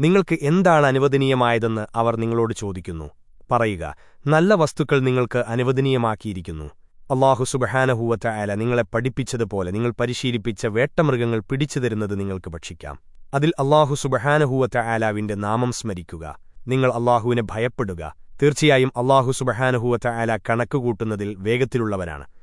നിങ്ങൾക്ക് എന്താണ് അനുവദനീയമായതെന്ന് അവർ നിങ്ങളോട് ചോദിക്കുന്നു. പറയുക നല്ല വസ്തുക്കൾ നിങ്ങൾക്ക് അനുവദനീയമാക്കിയിരിക്കുന്നു. അള്ളാഹു സുബഹാനഹൂവറ്റ അയല നിങ്ങളെ പഠിപ്പിച്ചതുപോലെ നിങ്ങൾ പരിശീലിപ്പിച്ച വേട്ടമൃഗങ്ങൾ പിടിച്ചു തരുന്നത് നിങ്ങൾക്ക് ഭക്ഷിക്കാം. അതിൽ അള്ളാഹു സുബഹാനഹൂവറ്റ അയലാവിന്റെ നാമം സ്മരിക്കുക. നിങ്ങൾ അള്ളാഹുവിനെ ഭയപ്പെടുക. തീർച്ചയായും അള്ളാഹു സുബഹാനഹൂവറ്റ അയല കണക്കുകൂട്ടുന്നതിൽ വേഗത്തിലുള്ളവനാണ്